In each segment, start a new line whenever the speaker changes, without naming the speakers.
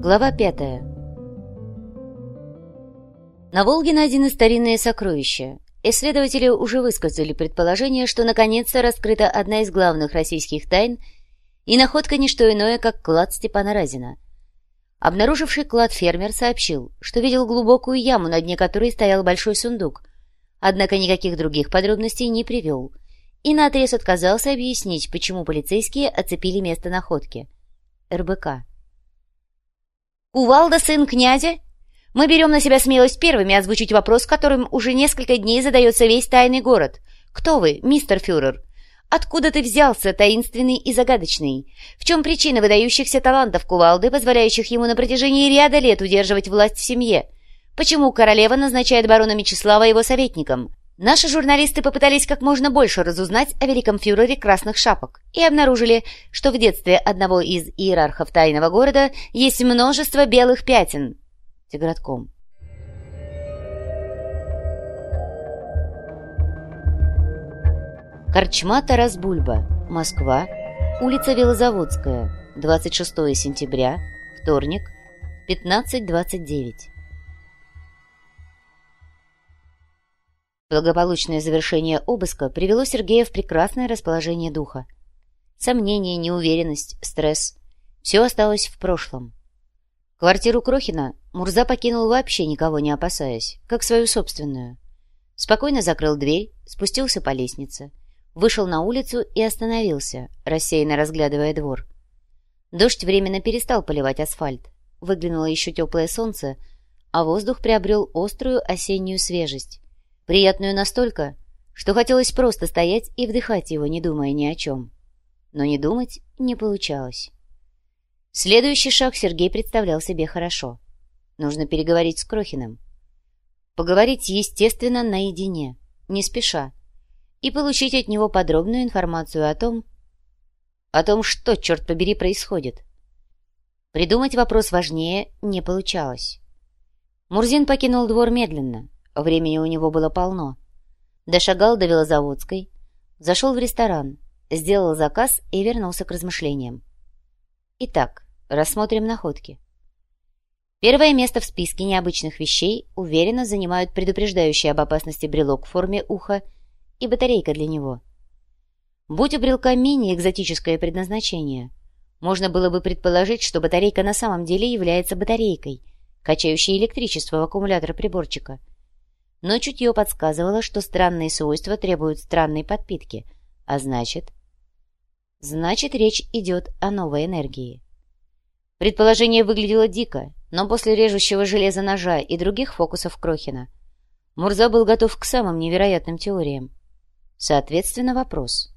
Глава пятая На Волге найдены старинные сокровища. Исследователи уже высказали предположение, что наконец-то раскрыта одна из главных российских тайн, и находка не что иное, как клад Степана Разина. Обнаруживший клад фермер сообщил, что видел глубокую яму, на дне которой стоял большой сундук, однако никаких других подробностей не привел, и наотрез отказался объяснить, почему полицейские оцепили место находки. РБК.
«Кувалда, сын князя? Мы берем на себя смелость первыми озвучить вопрос, которым уже несколько дней задается весь тайный город. Кто вы, мистер фюрер? Откуда ты взялся, таинственный и загадочный? В чем причина выдающихся талантов кувалды, позволяющих ему на протяжении ряда лет удерживать власть в семье? Почему королева назначает барона Мечислава его советником? Наши журналисты попытались как можно больше разузнать о великом фюрере Красных Шапок и обнаружили, что в детстве одного из иерархов тайного города есть множество белых пятен. Тигратком.
Корчма Тарас Бульба, Москва, улица Велозаводская, 26 сентября, вторник, 15.29. Благополучное завершение обыска привело Сергея в прекрасное расположение духа. Сомнения, неуверенность, стресс — все осталось в прошлом. Квартиру Крохина Мурза покинул вообще никого не опасаясь, как свою собственную. Спокойно закрыл дверь, спустился по лестнице, вышел на улицу и остановился, рассеянно разглядывая двор. Дождь временно перестал поливать асфальт, выглянуло еще теплое солнце, а воздух приобрел острую осеннюю свежесть приятную настолько, что хотелось просто стоять и вдыхать его, не думая ни о чем. Но не думать не получалось. Следующий шаг Сергей представлял себе хорошо. Нужно переговорить с Крохиным. Поговорить, естественно, наедине, не спеша, и получить от него подробную информацию о том, о том, что, черт побери, происходит. Придумать вопрос важнее не получалось. Мурзин покинул двор медленно, Времени у него было полно. Дошагал до Велозаводской, зашел в ресторан, сделал заказ и вернулся к размышлениям. Итак, рассмотрим находки. Первое место в списке необычных вещей уверенно занимают предупреждающий об опасности брелок в форме уха и батарейка для него. Будь у брелка менее экзотическое предназначение, можно было бы предположить, что батарейка на самом деле является батарейкой, качающей электричество в аккумулятор приборчика – но чутье подсказывало, что странные свойства требуют странной подпитки, а значит... Значит, речь идет о новой энергии. Предположение выглядело дико, но после режущего железа ножа и других фокусов Крохина Мурза был готов к самым невероятным теориям. Соответственно, вопрос.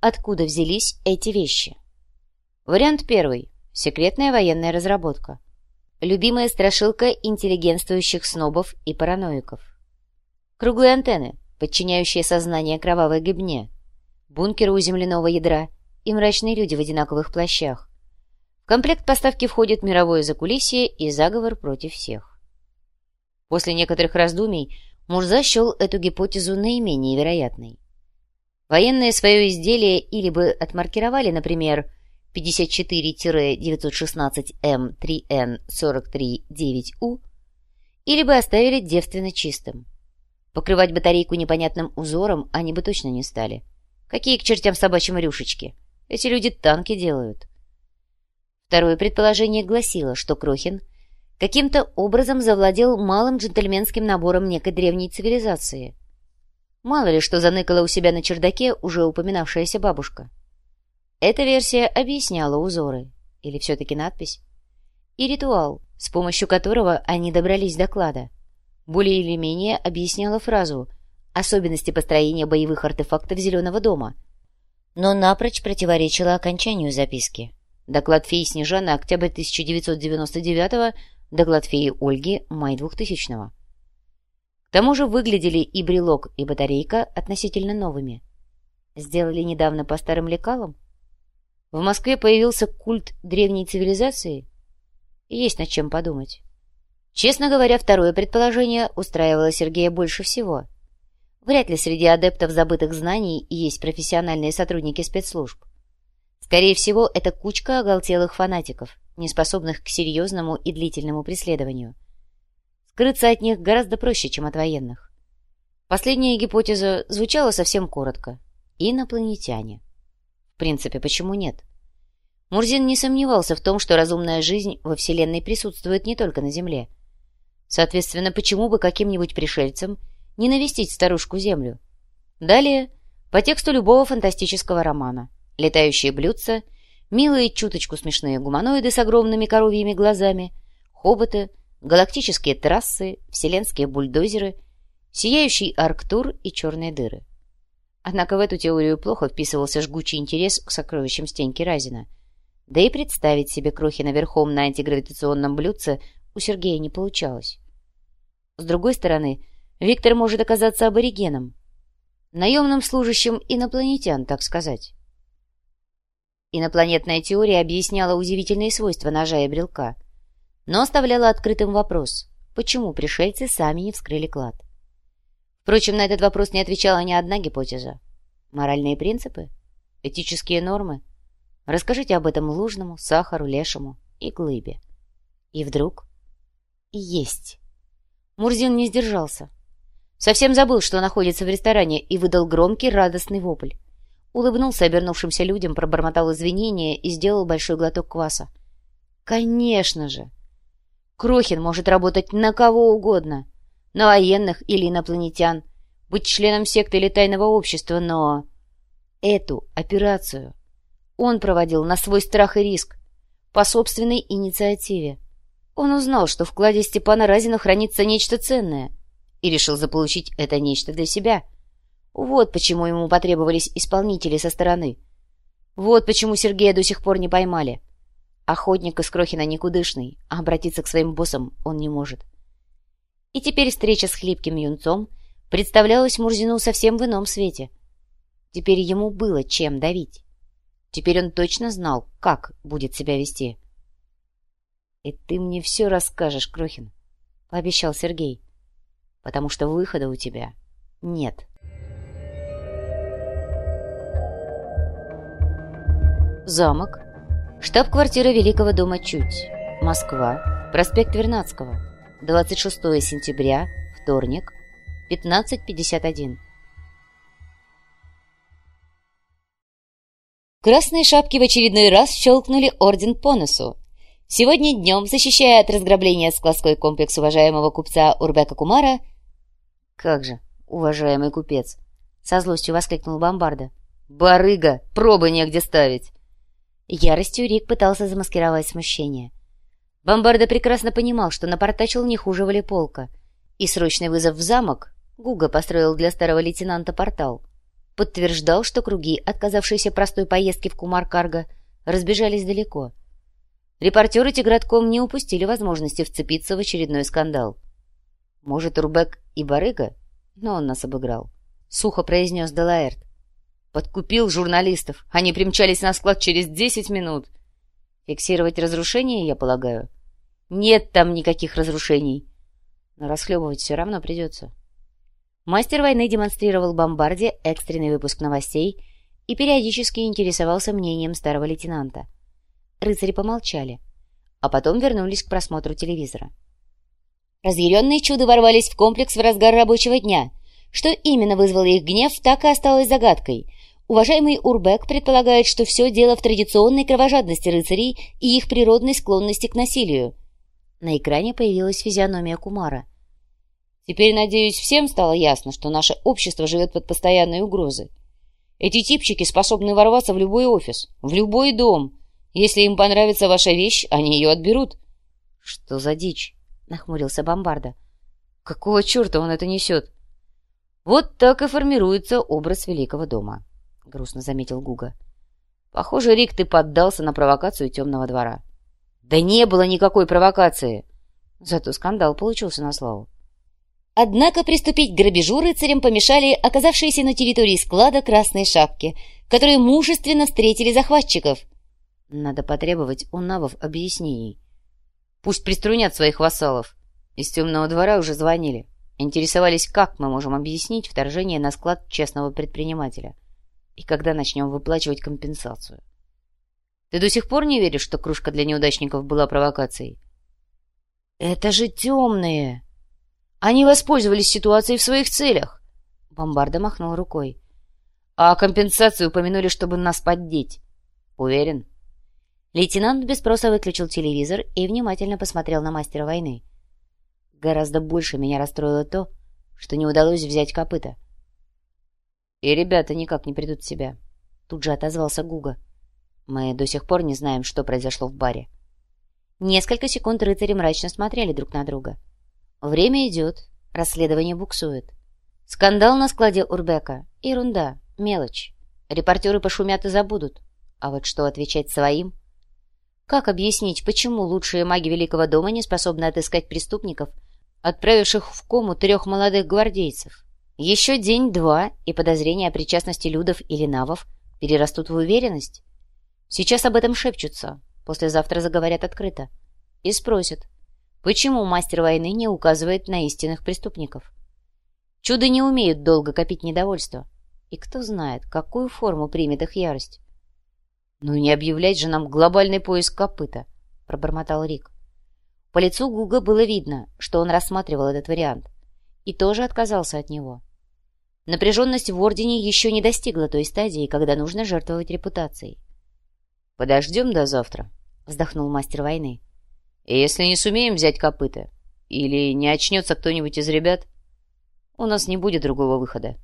Откуда взялись эти вещи? Вариант первый. Секретная военная разработка. Любимая страшилка интеллигентствующих снобов и параноиков. Круглые антенны, подчиняющие сознание кровавой гибне, бункеры у земляного ядра и мрачные люди в одинаковых плащах. В комплект поставки входит мировое закулисье и заговор против всех. После некоторых раздумий Мурза счел эту гипотезу наименее вероятной. Военные свое изделие или бы отмаркировали, например, 54-916М3Н439У, или бы оставили девственно чистым. Покрывать батарейку непонятным узором они бы точно не стали. Какие к чертям собачьим рюшечки? Эти люди танки делают. Второе предположение гласило, что Крохин каким-то образом завладел малым джентльменским набором некой древней цивилизации. Мало ли что заныкала у себя на чердаке уже упоминавшаяся бабушка. Эта версия объясняла узоры, или все-таки надпись, и ритуал, с помощью которого они добрались до клада более или менее объясняла фразу «особенности построения боевых артефактов Зеленого дома», но напрочь противоречила окончанию записки. Доклад феи Снежаны, октябрь 1999 доклад феи Ольги, май 2000 -го. К тому же выглядели и брелок, и батарейка относительно новыми. Сделали недавно по старым лекалам? В Москве появился культ древней цивилизации? Есть над чем подумать. Честно говоря, второе предположение устраивало Сергея больше всего. Вряд ли среди адептов забытых знаний есть профессиональные сотрудники спецслужб. Скорее всего, это кучка оголтелых фанатиков, не способных к серьезному и длительному преследованию. Скрыться от них гораздо проще, чем от военных. Последняя гипотеза звучала совсем коротко. Инопланетяне. В принципе, почему нет? Мурзин не сомневался в том, что разумная жизнь во Вселенной присутствует не только на Земле. Соответственно, почему бы каким-нибудь пришельцам не навестить старушку Землю? Далее, по тексту любого фантастического романа. Летающие блюдца, милые чуточку смешные гуманоиды с огромными коровьими глазами, хоботы — галактические трассы, вселенские бульдозеры, сияющий Арктур и черные дыры. Однако в эту теорию плохо вписывался жгучий интерес к сокровищам Стеньки Разина. Да и представить себе Крохина верхом на антигравитационном блюдце у Сергея не получалось. С другой стороны, Виктор может оказаться аборигеном, наемным служащим инопланетян, так сказать. Инопланетная теория объясняла удивительные свойства ножа и брелка – но оставляла открытым вопрос, почему пришельцы сами не вскрыли клад. Впрочем, на этот вопрос не отвечала ни одна гипотеза. Моральные принципы? Этические нормы? Расскажите об этом Лужному, Сахару, Лешему и Глыбе. И вдруг... Есть. Мурзин не сдержался. Совсем забыл, что находится в ресторане, и выдал громкий радостный вопль. Улыбнулся обернувшимся людям, пробормотал извинения и сделал большой глоток кваса. «Конечно же! Крохин может работать на кого угодно. На военных или инопланетян. Быть членом секты или тайного общества, но... Эту операцию он проводил на свой страх и риск. По собственной инициативе. Он узнал, что в кладе Степана Разина хранится нечто ценное. И решил заполучить это нечто для себя. Вот почему ему потребовались исполнители со стороны. Вот почему Сергея до сих пор не поймали. Охотник из Крохина никудышный, а обратиться к своим боссам он не может. И теперь встреча с хлипким юнцом представлялась Мурзину совсем в ином свете. Теперь ему было чем давить. Теперь он точно знал, как будет себя вести. «И ты мне все расскажешь, Крохин», — пообещал Сергей, «потому что выхода у тебя нет». Замок Штаб-квартира Великого дома Чуть. Москва. Проспект Вернадского. 26 сентября. Вторник. 15.51. Красные шапки в очередной раз щелкнули орден по носу. Сегодня днем, защищая от разграбления складской комплекс уважаемого купца Урбека Кумара... «Как же, уважаемый купец!» — со злостью воскликнул Бомбарда. «Барыга! Пробы негде ставить!» Яростью Рик пытался замаскировать смущение. Бомбарда прекрасно понимал, что напортачил не хуже Валиполка, и срочный вызов в замок Гуга построил для старого лейтенанта портал. Подтверждал, что круги, отказавшиеся простой поездки в Кумар-Карго, разбежались далеко. Репортеры Тигратком не упустили возможности вцепиться в очередной скандал. Может, Урбек и Барыга? Но он нас обыграл. Сухо произнес Делаэрт. Подкупил журналистов. Они примчались на склад через десять минут. Фиксировать разрушения, я полагаю? Нет там никаких разрушений. Но расхлебывать все равно придется. Мастер войны демонстрировал бомбарде экстренный выпуск новостей и периодически интересовался мнением старого лейтенанта. Рыцари помолчали, а потом вернулись к просмотру телевизора. Разъяренные чуды ворвались в комплекс в разгар рабочего дня. Что именно вызвало их гнев, так и осталось загадкой. Уважаемый Урбек предполагает, что все дело в традиционной кровожадности рыцарей и их природной склонности к насилию. На экране появилась физиономия Кумара. Теперь, надеюсь, всем стало ясно, что наше общество живет под постоянной угрозой. Эти типчики способны ворваться в любой офис, в любой дом. Если им понравится ваша вещь, они ее отберут. — Что за дичь? — нахмурился Бомбарда. — Какого черта он это несет? Вот так и формируется образ Великого дома. — грустно заметил Гуга. «Похоже, Рик, ты поддался на провокацию темного двора». «Да не было никакой провокации!» Зато скандал получился на славу. Однако приступить к грабежу рыцарям помешали оказавшиеся на территории склада красные шапки, которые мужественно встретили захватчиков. Надо потребовать у навов объяснений. Пусть приструнят своих вассалов. Из темного двора уже звонили. Интересовались, как мы можем объяснить вторжение на склад честного предпринимателя и когда начнем выплачивать компенсацию. Ты до сих пор не веришь, что кружка для неудачников была провокацией?
Это же темные! Они воспользовались ситуацией в своих целях. Бомбарда махнул рукой. А компенсацию упомянули, чтобы нас поддеть.
Уверен? Лейтенант без спроса выключил телевизор и внимательно посмотрел на мастера войны. Гораздо больше меня расстроило то, что не удалось взять копыта. И ребята никак не придут в себя. Тут же отозвался Гуга. Мы до сих пор не знаем, что произошло в баре. Несколько секунд рыцари мрачно смотрели друг на друга. Время идет, расследование буксует. Скандал на складе Урбека. Ерунда, мелочь. Репортеры пошумят и забудут. А вот что отвечать своим? Как объяснить, почему лучшие маги Великого дома не способны отыскать преступников, отправивших в кому трех молодых гвардейцев? Еще день-два, и подозрения о причастности людов или навов перерастут в уверенность. Сейчас об этом шепчутся, послезавтра заговорят открыто. И спросят, почему мастер войны не указывает на истинных преступников? Чудо не умеют долго копить недовольство. И кто знает, какую форму примет их ярость. «Ну не объявлять же нам глобальный поиск копыта», — пробормотал Рик. По лицу Гуга было видно, что он рассматривал этот вариант, и тоже отказался от него. Напряженность в Ордене еще не достигла той стадии, когда нужно жертвовать репутацией. «Подождем до завтра», — вздохнул мастер войны. «И если не сумеем взять копыта, или не очнется кто-нибудь из ребят, у нас не будет другого выхода».